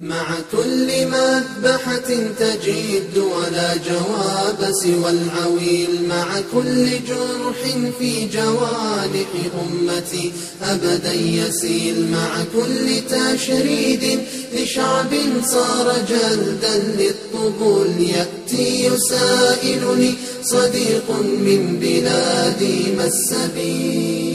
مع كل مذبحة تجد ولا جواب سوى العويل. مع كل جرح في جوانح أمتي أبدا يسيل. مع كل تشريد لشعب صار جلدا للطبول. يأتي يسائلني صديق من بلادي ما السبيل.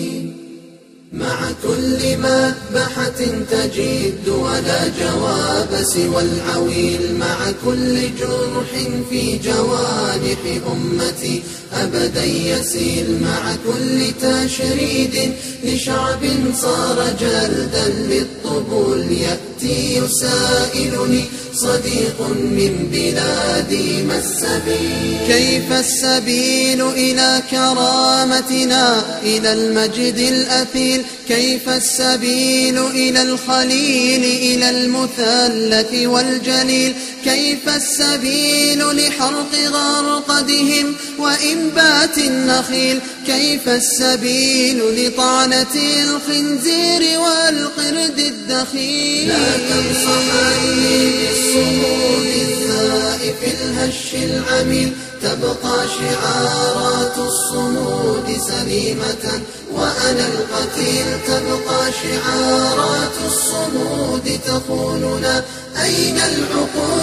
مع كل مذبحة تجد ولا جواب سوى العويل مع كل جرح في جوانح أمتي أبدا يسيل مع كل تشريد لشعب صار جلدا للطبول يأتي يسائلني صديق من بلادي ما السبيل كيف السبيل إلى كرامتنا؟ إلى المجد الأثيل. كيف السبيل إلى الخليل؟ إلى المثلث والجليل. كيف السبيل لحرق غرقدهم وإنبات النخيل؟ كيف السبيل لطعنة الخنزير والقرد الدخيل؟ لا تنصحني العميل تبقى شعارات الصمود سليمة. وأنا القتيل تبقى شعارات الصمود تخوننا أين العقول؟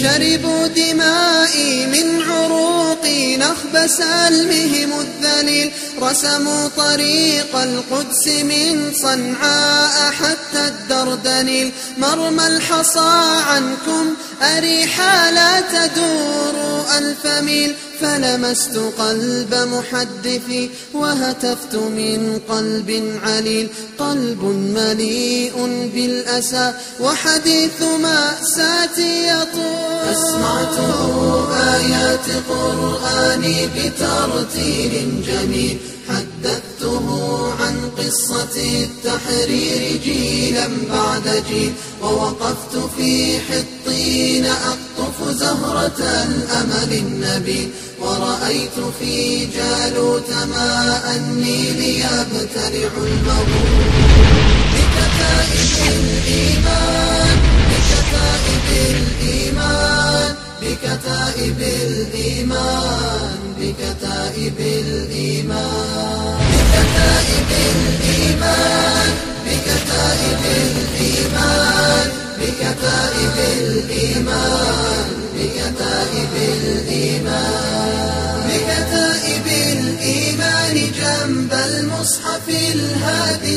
شربوا دمائي من عروقي نخب سلمهم الذليل رسموا طريق القدس من صنعاء حتى الدردنيل. مرمى الحصى عنكم أريحا لا تدور. ألف ميل فلمست قلب محدثي وهتفت من قلب عليل قلب مليء بالأسى وحديث مأساتي يطول أسمعته آيات قرآني بترتيل جميل حدثته عن قصة التحرير جيلا بعد جيل ووقفت في حطين أقطف زهرة الأمل النبيل ورأيت في جالوت ماء النيل يبتلع المغول بكتائب الإيمان بكتائب الإيمان بكتائب الإيمان بكتائب الإيمان بكتائب الإيمان بكتائب الإيمان بكتائب الإيمان.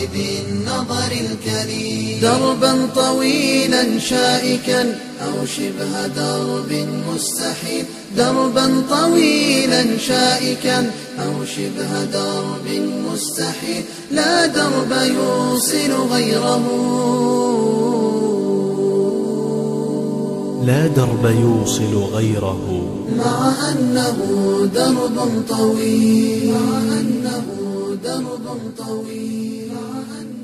صاحب النظر الكريم. دربا طويلا شائكا أو شبه درب مستحيل. دربا طويلا شائكا أو شبه درب مستحيل. لا درب يوصل غيره. لا درب يوصل غيره. مع أنه درب طويل. مع أنه درب طويل